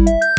you